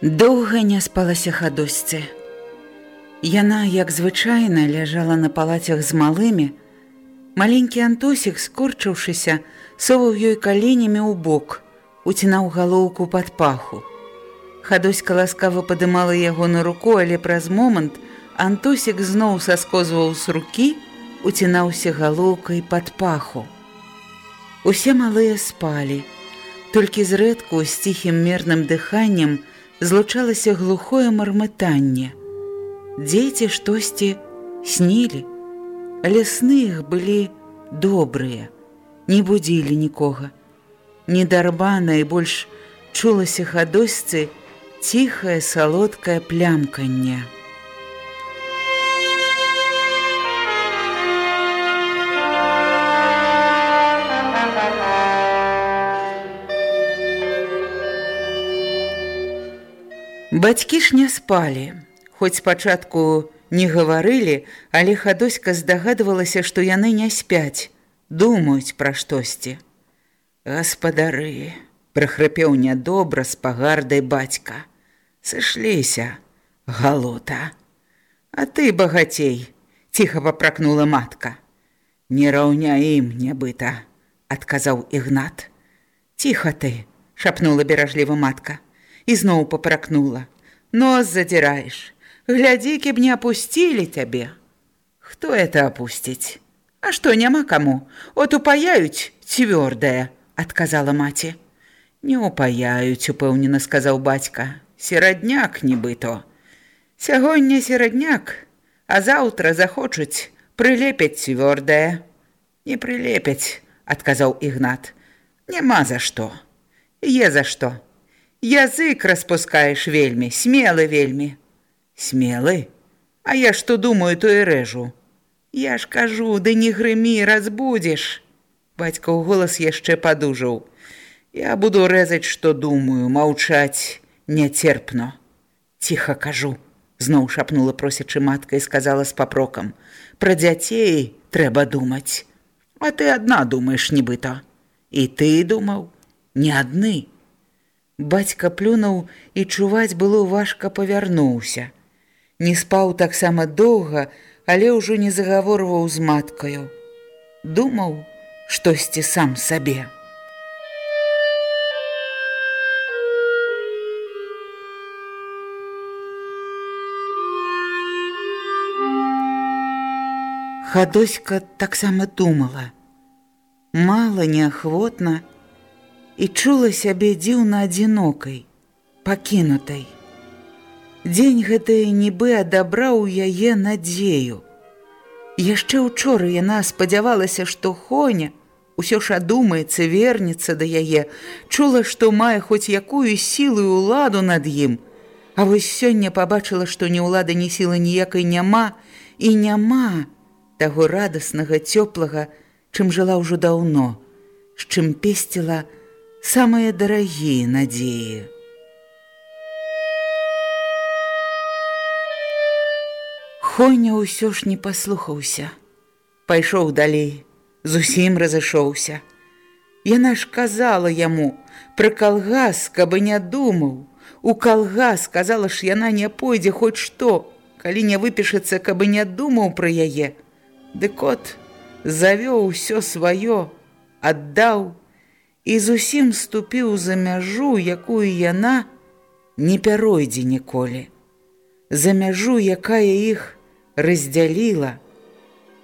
Доўга не спалася хадосьцы. Яна, як звычайна, ляжала на палацях з малымі. Маленькі Антосік, скорчыўшыся, соваў ёй каленямі ў бок, уцінаў галоўку пад паху. Хадоська ласкава падымала яго на руку, але праз момант Антосік зноў саскозваў з рукі, уцінаўся галоўкай пад паху. Усе малыя спалі, толькі зрэдку з ціхім мерным дыханнем, злучалася глухое мармытанне. Дзеці штосьці снілі, але сны іх былі добрыя, не будзілі нікога. Недарба найбольш чулася хадосьцы ціхае салодкае плямканне. Бацькі ж не спалі, хоць спачатку не гаварылі, але хадоська здагадвалася, што яны не спяць, думаюць пра штосьці. Гаспадары, прыхрапеў нядобра з пагардай бацька. Сышліся, галота. А ты багацей, ціха папракнула матка. Не раўня ім нябыта, адказаў ігнат. Ціха ты, шапнула беражліва матка ізноў папракнула. Нос задзіраеш. Глядзі, каб не апусцілі цябе. Хто это апусціць? А што няма каму? От упаяюць цвёрдае, адказала маці. Не упаяюць, упэўнена сказаў бацька. Серадняк нібыто. Сягоння серадняк, а заўтра захочуць прылепяць цвёрдае. Не прылепяць, адказаў ігнат. Няма за што. Е за што. Язык распускаеш вельмі, смелы вельмі. Смелы? А я што думаю, то і рэжу. Я ж кажу, ды не грымі, разбудзеш. Бацька ў голас яшчэ падужаў. Я буду рэзаць, што думаю, маўчаць няцерпно. Ціха кажу, зноў шапнула просячы матка і сказала з папрокам: « Пра дзяцей трэба думаць. А ты адна думаеш нібыта. І ты думаў, не адны. Бацька плюнуў і чуваць было важка павярнуўся. Не спаў таксама доўга, але ўжо не загаворваў з маткаю. Думаў штосьці сам сабе. Хадоська таксама думала. Мала неахвотна, і чула сябе дзіўна адзінокай, пакінутай. Дзень гэтыя нібы адабраў яе надзею. Яшчэ учора яна спадзявалася, што Хоня ўсё ж адумаецца, вернецца да яе, чула, што мае хоць якую сілу і ўладу над ім. А вось сёння пабачыла, што ні ўлада, ні сілы ніякай няма і няма таго радаснага, цёплага, чым жыла ўжо даўно, з чым песціла, самыя дарагія надзеі. Хоня ўсё ж не паслухаўся, пайшоў далей, зусім разышоўся. Яна ж казала яму пра калгас, каб не думаў. У калгас сказала ж яна не пойдзе хоць што, калі не выпішацца, каб не думаў пра яе. Дык от завёў усё сваё, аддаў, і зусім ступіў за мяжу, якую яна не пяройдзе ніколі. За мяжу, якая іх раздзяліла,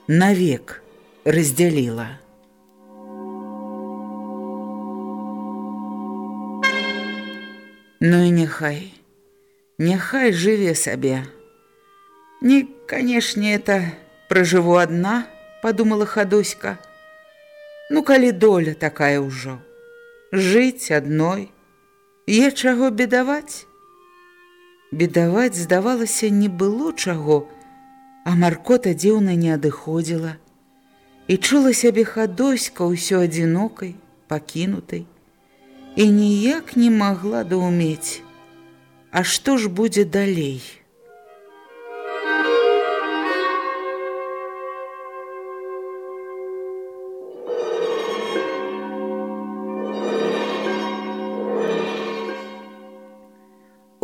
навек раздзяліла. Ну і няхай, няхай жыве сабе. Не, канешне, это пражыву адна, падумала хадоська. Ну, калі доля такая ўжо. Жыць адной, Е чаго бедаваць? Бедаваць, здавалася, не было чаго, а маркота дзіўна не адыходзіла. І чула сябе хадоська ўсё адзінокай, пакінутай, і ніяк не магла даўмець, А што ж будзе далей?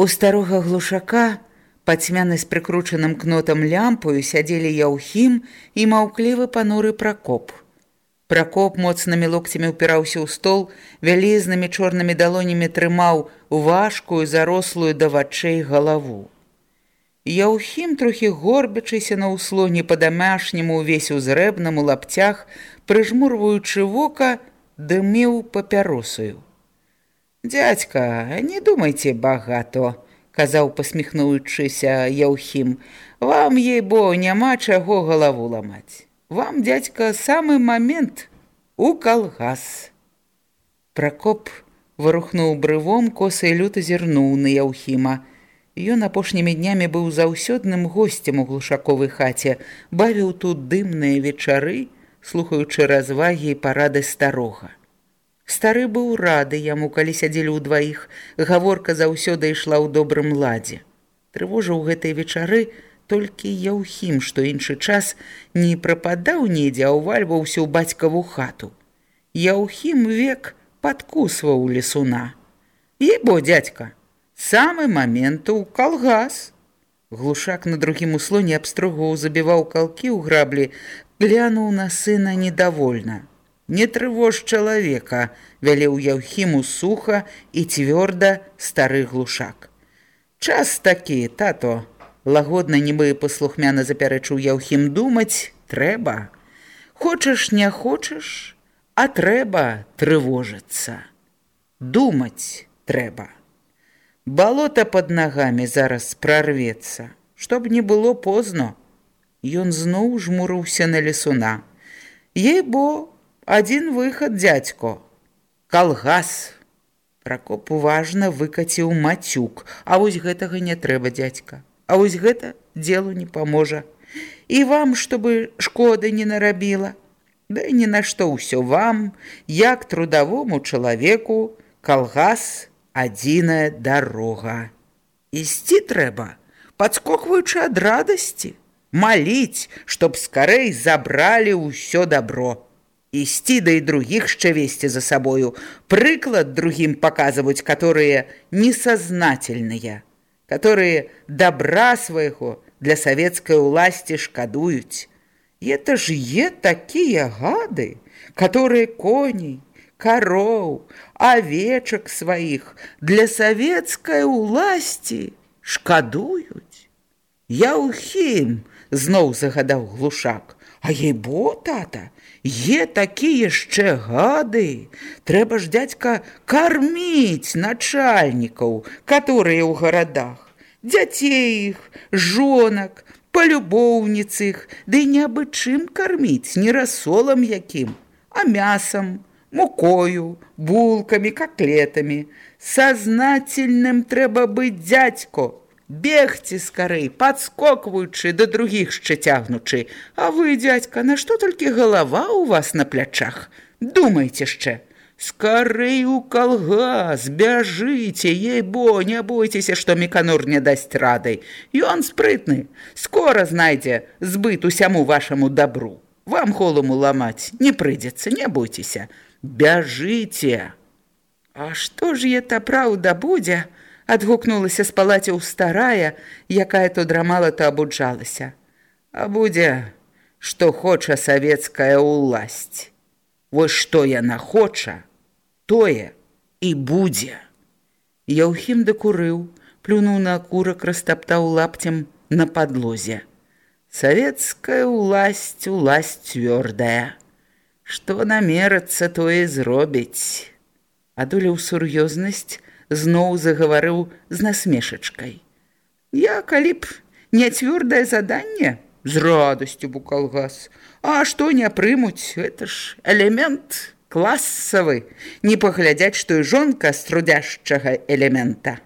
У старога глушака, пацьмяны з прыкручаным кнотам лямпаю, сядзелі яўхім і маўклівы пануры пракоп. Пракоп моцнымі локцямі ўпіраўся ў стол, вялізнымі чорнымі далонямі трымаў важкую зарослую да вачэй галаву. Яўхім трохі горбячыся на ўслоне па-дамашняму ўвесь у зрэбнаму лапцях, прыжмурваючы вока, дымеў папяросаю. Дядька, не думайте багато, казаў посміхнуючыся Яўхім. Вам ей бо няма чаго галаву ламаць. Вам дядька самы момент у калгас. Пракоп вырухнуў брывом косы люта зірнуў на Яўхіма. Ён апошнімі днямі быў заўсёдным госцем у глушаковай хаце, бавіў тут дымныя вечары, слухаючы развагі і парады старога. Стары быў рады яму, калі сядзелі ўдваіх, гаворка заўсёды ішла ў добрым ладзе. Трывожыў гэтай вечары толькі яўхім, што іншы час не прападаў недзе, а ўвальваўся ў бацькаву хату. Яўхім век падкусваў лесуна. Ебо, дядька, самы момент у калгас. Глушак на другім услоне абстрогу забіваў калкі ў граблі, глянуў на сына недовольна. Не трывож чалавека, вялеў Яўхіму суха і цвёрда стары глушак. Час такі, тато, лагодна нібы паслухмяна запярэчыў Яўхім думаць, трэба. Хочаш, не хочаш, а трэба трывожыцца. Думаць трэба. Балота пад нагамі зараз прарвецца, чтоб не было позно. Ён зноў жмурыўся на лесуна. Ей бо адзін выхад дзядзько калгас пракоп уважна выкаціў мацюк а вось гэтага не трэба дзядзька а вось гэта делу не паможа. І вам чтобы шкоды не нарабіла. Да ні на што ўсё вам. Як трудавому чалавеку калгас адзіная дарога. Ісці трэба падскокваючы ад радасці. Маліць чтоб скарэй забралі ўсё добро ісці да і другіх яшчэ весці за сабою, прыклад другім паказваць, которые несазнательныя, которые добра свайго для савецкай уласці шкадуюць. Это ж е такія гады, которые коней, кароў, авечак сваіх для савецкай уласці шкадуюць. Я ўхім, зноў загадаў глушак, а ей бо тата, Е такія яшчэ гады. Трэба ж дядька карміць начальнікаў, которые ў гарадах, дзяцей іх, жонак, палюбоўніц іх, ды не абы чым карміць, не расолам якім, а мясам, мукою, булкамі, коклетамі. Сазнательным трэба быць дзядзько, бегці скарэй, падскокваючы да другіх яшчэ цягнучы. А вы, дядька, на што толькі галава ў вас на плячах? Думайце яшчэ. Скарэй у калгас, бяжыце, ей бо, не бойцеся, што меканур не дасць рады. Ён спрытны, скора знайдзе збыт усяму вашаму дабру. Вам холуму ламаць не прыйдзецца, не бойцеся. Бяжыце. А што ж это праўда будзе? Адгукнулася з палаціў старая, якая то драмала то абуджалася. А будзе, што хоча савецкая ўласць. Вось што яна хоча, тое і будзе. Яўхім дакурыў, плюнуў на акурак, растаптаў лапцем на падлозе. Советская уласть, уласть твердая. Што намерацца тое зробіць. Адолеў сур'ёзнасць, зноў загаварыў з насмешачкай. Я калі б не цвёрдае заданне, з радасцю букал газ. А што не прымуць, это ж элемент класавы, не паглядзяць, што і жонка з трудяшчага элемента.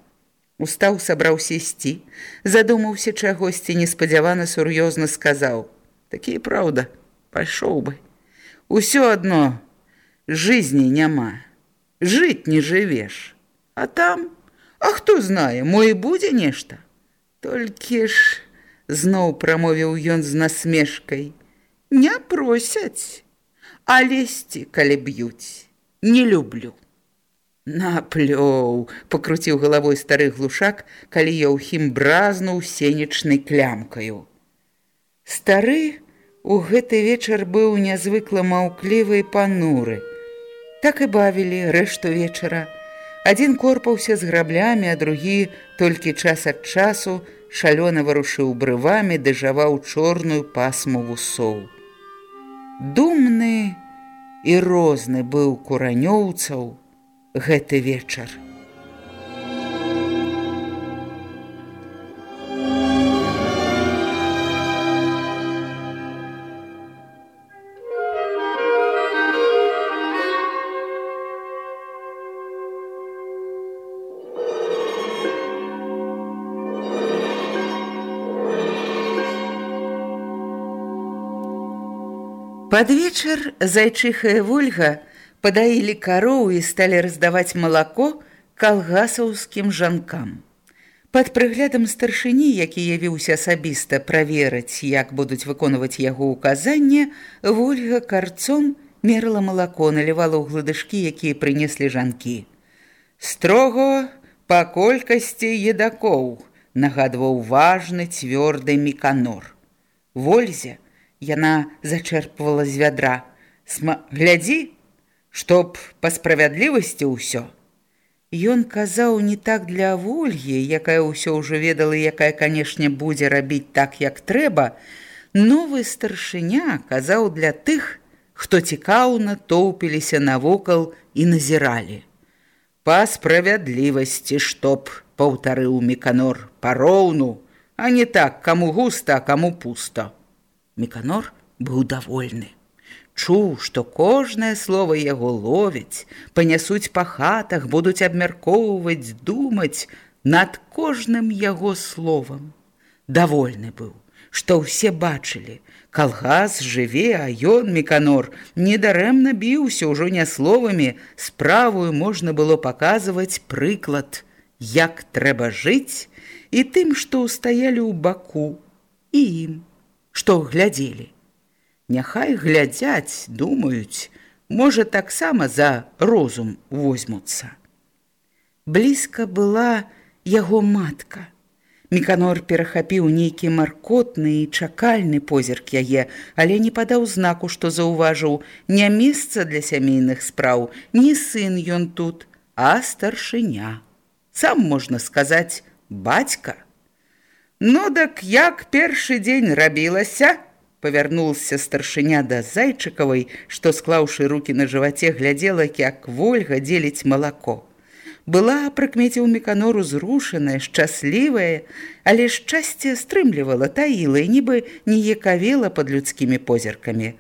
Устаў сабраўся ісці, задумаўся чагосьці неспадзявана сур'ёзна сказаў: « Такі праўда, пайшоў бы. Усё адно жизни няма. Жыць не жывеш. А там, А хто знае, мо і будзе нешта. Толькі ж зноў прамовіў ён з насмешкай: « Не просяць, а лезці, калі б'юць, не люблю. Наплёў, пакруціў галавой стары глушак, калі Яўхім бразнуў сенечнай клямкаю. Стары у гэты вечар быў нязвыкла маўклівы пануры. Так і бавілі рэшту вечара. Адзін корпаўся з граблямі, а другі толькі час ад часу шалёна варушыў брывамі, дажаваў чорную пасму вусоў. Думны і розны быў куранёўцаў, гэты вечар. Пад вечар зайчыхая Вольга падаілі кароў і сталі раздаваць малако калгасаўскім жанкам. Пад прыглядам старшыні, які явіўся асабіста праверыць, як будуць выконваць яго ўказанне, Вольга карцом мерла малако, налівала ў гладышкі, якія прынеслі жанкі. Строго па колькасці едакоў нагадваў важны цвёрды міканор. Вользе яна зачэрпвала з вядра. Сма... глядзі, чтоб па справядлівасці ўсё. Ён казаў не так для вольгі, якая ўсё ўжо ведала, якая, канешне, будзе рабіць так, як трэба. Новы старшыня казаў для тых, хто цікаўна тоўпіліся навокал і назіралі. Па справядлівасці, чтоб паўтарыў меканор пароўну, а не так, каму густа, а каму пуста. Меканор быў давольны. Чуў, што кожнае слово яго ловіць, панясуць па хатах, будуць абмяркоўваць, думаць над кожным яго словам. Давольны быў, што ўсе бачылі, калгас жыве, а ён меканор недарэмна біўся ўжо не словамі, справую можна было паказваць прыклад, як трэба жыць і тым, што ўстаялі ў баку і ім, што глядзелі. Няхай глядзяць, думаюць, можа таксама за розум возьмуцца. Блізка была яго матка. Меканор перахапіў нейкі маркотны і чакальны позірк яе, але не падаў знаку, што заўважыў не месца для сямейных спраў, не сын ён тут, а старшыня. Сам можна сказаць, бацька. Ну дак як першы дзень рабілася, павярнулся старшыня да зайчыкавай, што склаўшы руки на жываце глядзела, як вольга дзеліць малако. Была прыкмеціў меканору зрушаная, шчаслівая, але шчасце стрымлівала таіла і нібы не екавела пад людскімі позіркамі.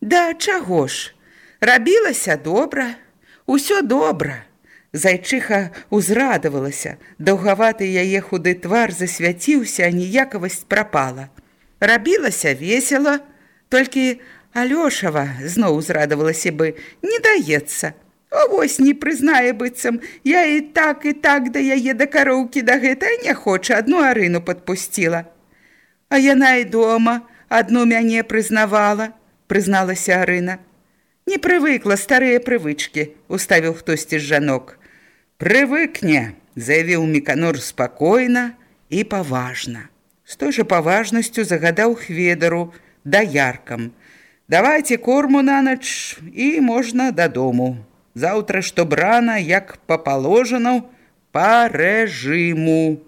Да чаго ж? Рабілася добра, усё добра. Зайчыха узрадавалася, даўгаваты яе худы твар засвяціўся, а ніякавасць прапала рабілася весела, толькі Алёшава зноў узрадавалася бы, не даецца. Вось не прызнае быццам, я і так і так да яе да кароўкі да гэтай не хоча адну арыну падпусціла. А яна і дома адну мяне прызнавала, прызналася Арына. Не прывыкла старыя прывычкі, уставіў хтосьці з жанок. Прывыкне, заявіў меканор спакойна і паважна з той жа паважнасцю загадаў хведару да яркам. Давайте корму на ноч і можна дадому. Заўтра што брана, як па паложанаў па рэжыму.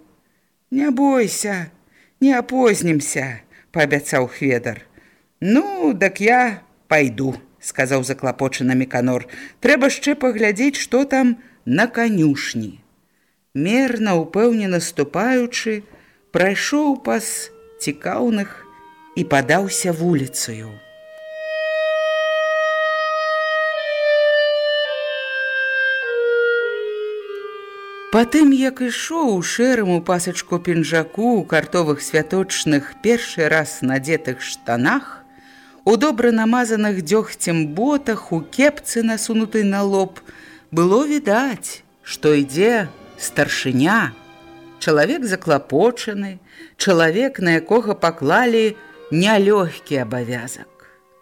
Не бойся, не апознімся, паабяцаў хведар. Ну, дак я пайду, сказаў заклапочаны меканор. Трэба яшчэ паглядзець, што там на канюшні. Мерна упэўнена ступаючы, прайшоў пас цікаўных і падаўся вуліцаю. Патым, як ішоў у шэраму пасачку пінжаку ў картовых святочных першы раз надзетых штанах, у добра намазаных дзёгцем ботах у кепцы насунутай на лоб, было відаць, што ідзе старшыня, чалавек заклапочаны, чалавек, на якога паклалі нялёгкі абавязак.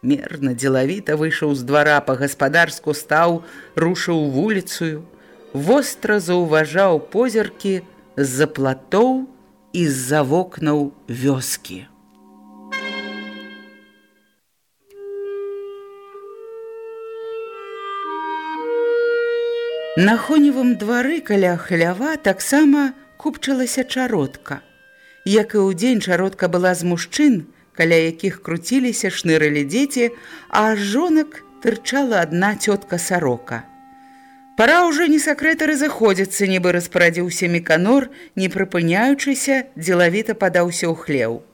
Мерна дзелавіта выйшаў з двара па-гаспадарску стаў, рушыў вуліцую, востра заўважаў позіркі з-за платоў і з-за вокнаў вёскі. На хоневым двары каля хлява таксама купчылася чародка. Як і ў дзень чародка была з мужчын, каля якіх круціліся шнырылі дзеці, а жонак тырчала адна цётка сарока. Пара ўжо не сакрэтары заходзяцца, нібы распарадзіўся меканор, не прыпыняючыся, дзелавіта падаўся ў хлеў.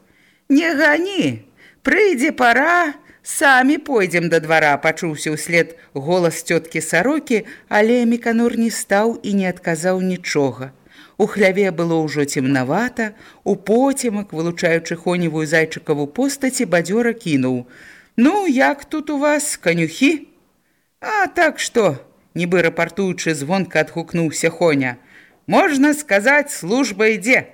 Не гані, прыйдзе пара, самі пойдзем да двара, пачуўся ўслед голас цёткі сарокі, але меканор не стаў і не адказаў нічога. У хляве было ўжо цемнавата, у поцемак, вылучаючы хоневую зайчыкаву постаці, бадзёра кінуў: « Ну, як тут у вас канюхі? А так што? нібы рапартуючы звонка адгукнуўся Хоня. Можна сказаць, служба ідзе.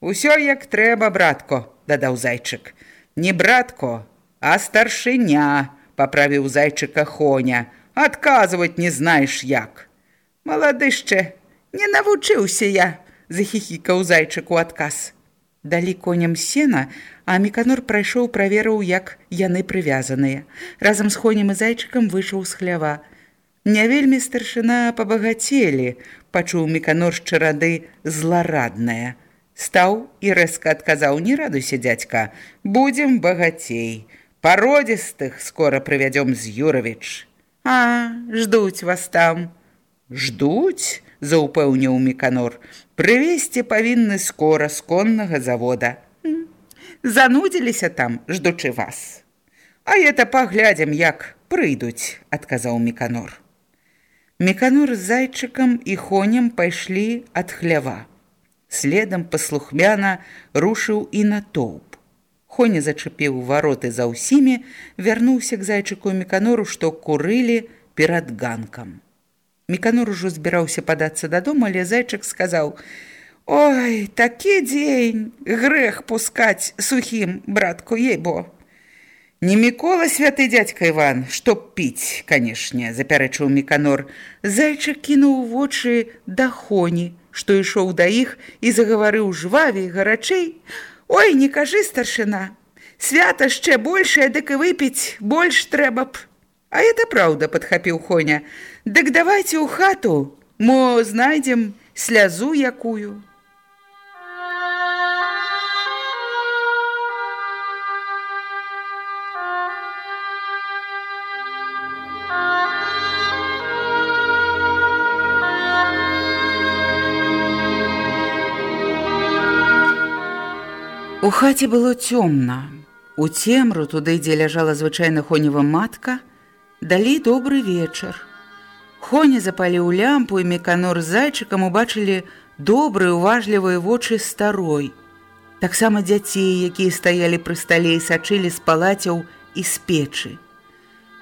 Усё як трэба, братко, дадаў зайчык. Не братко, а старшыня, паправіў зайчыка Хоня. Адказваць не знаеш як. Маладышчэ, не навучыўся я, захіхікаў зайчык у адказ. Далі коням сена, а меканор прайшоў праверыў, як яны прывязаныя. Разам з хонем і зайчыкам выйшаў з хлява. Не вельмі старшына пабагацелі, пачуў меканор чарады зларадная. Стаў і рэзка адказаў: не радуйся, дзядзька, будзем багацей. Пародзістых скора прывядём з Юравіч. А, ждуць вас там. Ждуць, заўпэўніў меканор. Прывесці павінны скора з коннага завода. Занудзіліся там, ждучы вас. А это паглядзім, як прыйдуць, адказаў меканор. Меканур з зайчыкам і хонем пайшлі ад хлява. Следам паслухмяна рушыў і натоўп. Хоня зачапіў вароты за ўсімі, вярнуўся к зайчыку меканору, што курылі перад ганкам. Меканор ужо збіраўся падацца дадому, але зайчык сказаў: « Ой, такі дзень, грэх пускаць сухім братку ейбо. Не Мікола святы дядька Іван, што піць, канешне, запярэчыў меканор. Зайчык кінуў вочы да хоні, што ішоў да іх і загаварыў жвавей гарачэй. Ой, не кажы старшына. Свята яшчэ большае, дык і выпіць больш трэба б. А это праўда, падхапіў хоня. Дык давайце ў хату, мо знайдзем слязу якую. Хаце было цёмна. У цемру туды, дзе ляжала звычайна хонева матка, далі добры вечар. Хоні запаліў лямпу і меканор з зайчыкам убачылі добрыя уважлівыя вочы старой. Таксама дзяцей, якія стаялі пры стале і сачылі з палацяў і з печы.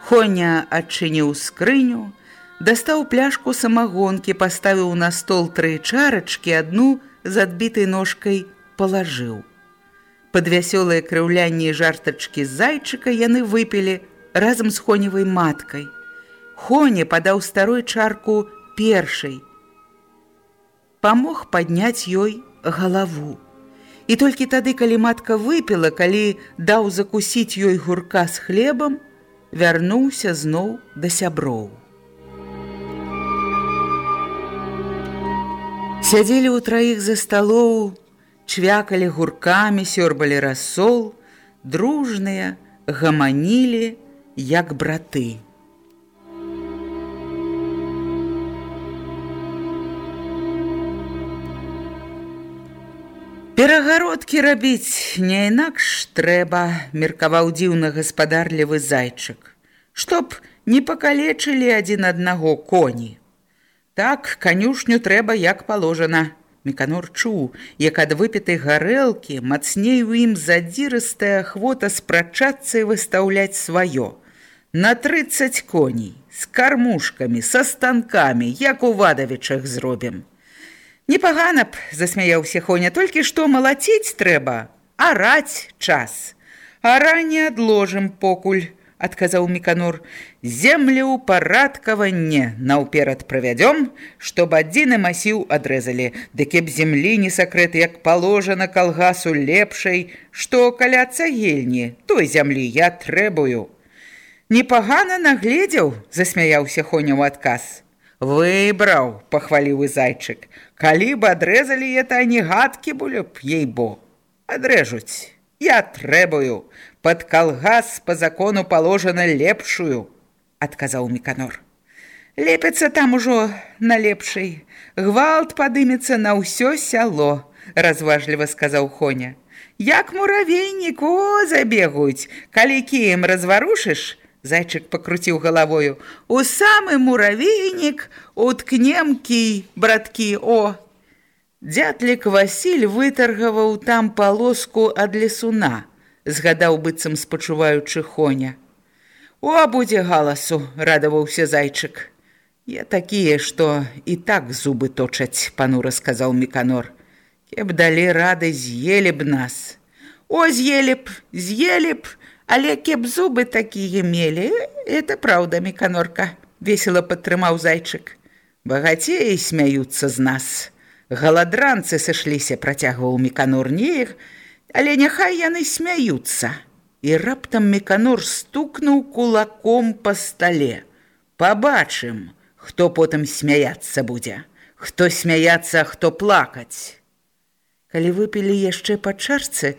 Хоня адчыніў скрыню, дастаў пляшку самагонкі, паставіў на стол тры чарачкі, адну з адбітай ножкай палажыў. Пад вясёлыя крыўлянні і жартачкі зайчыка яны выпілі разам з хоневай маткай. Хоне падаў старой чарку першай. Памог падняць ёй галаву. І толькі тады, калі матка выпіла, калі даў закусіць ёй гурка з хлебам, вярнуўся зноў да сяброў. Сядзелі ў траіх за сталоў, чвякалі гуркамі, сёрбалі рассол, дружныя, гаманілі, як браты. Перагародкі рабіць не інакш трэба, меркаваў дзіўна гаспадарлівы зайчык, чтоб не пакалечылі адзін аднаго коні. Так канюшню трэба як паложана. Меканор чуў, як ад выпітай гарэлкі мацней у ім задзірыстая ахвота спрачацца і выстаўляць сваё. На 30 коней, з кармушкамі, са станкамі, як у вадавічах зробім. Непагана б, засмяяўся Хоня, толькі што малаціць трэба, араць час. Ара не адложым покуль, адказаў Міканор. Землю парадкаванне наўперад правядём, чтоб адзіны масіў адрэзалі, дык б землі не сакрэт, як паложана калгасу лепшай, што каля цагельні, той зямлі я трэбую. Непагана нагледзеў, засмяяўся Хоня ў адказ. Выбраў, пахваліў і зайчык. Калі б адрэзалі это не гадкі былі б ей бо. Адрэжуць. Я трэбую. Пад калгас па закону паложана лепшую, адказаў Міканор. Лепяцца там ужо на лепшай. Гвалт падымецца на ўсё сяло, разважліва сказаў Хоня. Як муравейнік, о, забегуюць, калі кіем разварушыш, Зайчык пакруціў галавою. У самы муравейнік уткнем кій, браткі, о! Дятлік Васіль вытаргаваў там палоску ад лесуна, згадаў быццам спачуваючы Хоня. О, будзе галасу, радаваўся зайчык. Я такія, што і так зубы точаць, панура сказаў Міканор. Кеб далі рады з'елі б нас. О, з'елі б, з'елі б, Але кеп зубы такія мелі, это праўда, меканорка, весело падтрымаў зайчык. Багацеі смяюцца з нас. Галадранцы сышліся, працягваў меканор неях, але няхай яны смяюцца. І раптам меканор стукнуў кулаком па стале. Пабачым, хто потым смяяцца будзе, хто смяяцца, хто плакаць. Калі выпілі яшчэ па чарцы,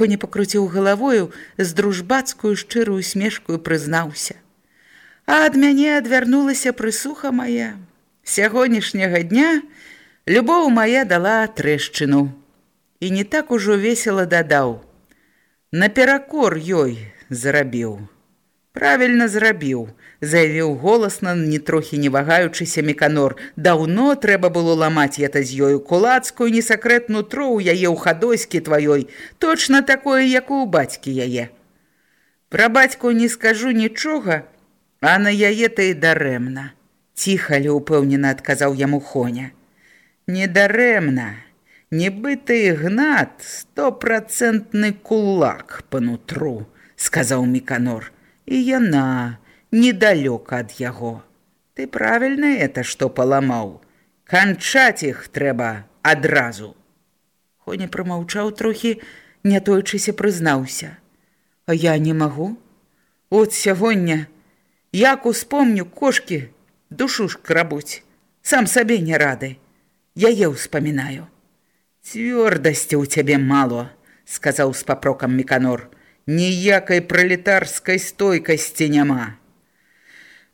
Хоня пакруціў галавою з дружбацкую шчырую смешкую прызнаўся. А ад мяне адвярнулася прысуха мая. Сягонняшняга дня любоў мая дала трэшчыну. І не так ужо весела дадаў. Наперакор ёй зарабіў. Правільна зрабіў, заявіў голасна, не трохі не вагаючыся меканор. Даўно трэба было ламаць это з ёю кулацкую несакрэт нутро ў яе ў хадоські тваёй, точна такое, як у бацькі яе. Пра бацьку не скажу нічога, а на яе ты і дарэмна. Ціха лі упэўнена адказаў яму Хоня. Не дарэмна, нібыты гнат стопроцентны кулак па нутру, сказаў меканор і яна недалёка ад яго. Ты правільна это, што паламаў. Канчаць іх трэба адразу. Хоня прамаўчаў трохі, не тойчыся прызнаўся. А я не магу. От сягоння, як успомню кошкі, душу ж крабуць, сам сабе не рады. Яе ўспамінаю. Цвёрдасці ў цябе мало, сказаў з папрокам меканор ніякай пралетарскай стойкасці няма.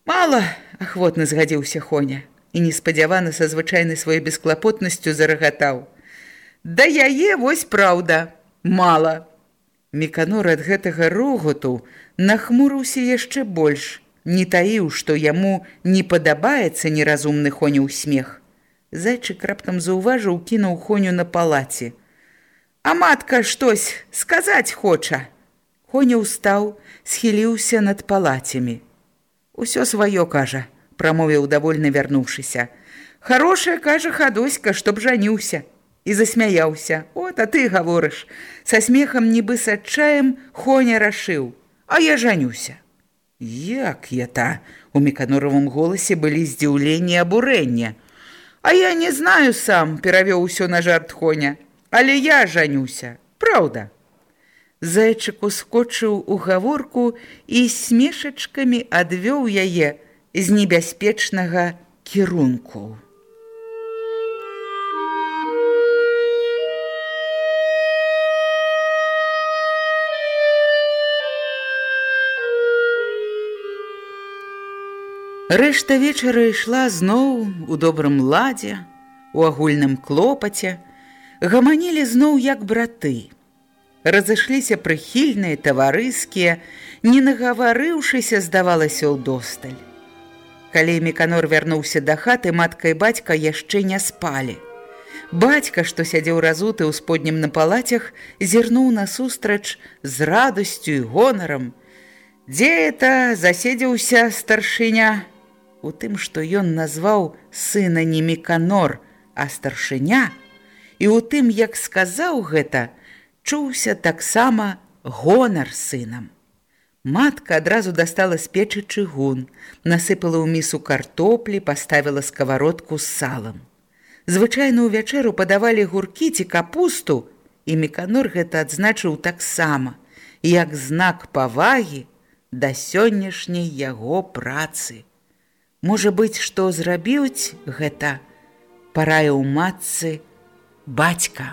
Мала ахвотна згадзіўся Хоня і неспадзяваны са звычайнай сваёй бесклапотнасцю зарагатаў. Да яе вось праўда, мала. Меканор ад гэтага рогату нахмурыўся яшчэ больш, не таіў, што яму не падабаецца неразумны Хоняў смех. Зайчык раптам заўважыў, кінуў Хоню на палаце. А матка штось сказаць хоча. Коня ўстаў, схіліўся над палацямі. Усё сваё кажа, прамовіў давольна вярнуўшыся. Харошая кажа хадоська, чтоб жаніўся і засмяяўся. От, а ты гаворыш, са смехам нібы с адчаем Хоня рашыў, а я жанюся. Як я та у меканоровым голасе былі здзіўленні абурэння. А я не знаю сам, перавёў усё на жарт Хоня, але я жанюся, Праўда. Зайчык ускочыў у гаворку і смешачкамі адвёў яе з небяспечнага кірунку. Рэшта вечара ішла зноў у добрым ладзе, у агульным клопаце, гаманілі зноў як браты. Разышліся прыхільныя таварыскія, не нагаварыўшыся, здавалася ў досталь. Калі Меканор вярнуўся да хаты, матка і бацька яшчэ не спалі. Бацька, што сядзеў разуты ў споднім на палацях, зірнуў насустрач з радасцю і гонарам. Дзе это заседзеўся старшыня? У тым, што ён назваў сына не Меканор, а старшыня, і ў тым, як сказаў гэта, чуўся таксама гонар сынам. Матка адразу дастала з печы чыгун, насыпала ў місу картоплі, паставіла сковородку з салам. Звычайна ў вячэру падавалі гуркі ці капусту, і Меканор гэта адзначыў таксама, як знак павагі да сённяшняй яго працы. Можа быць, што зрабіць гэта параіў матцы бацька.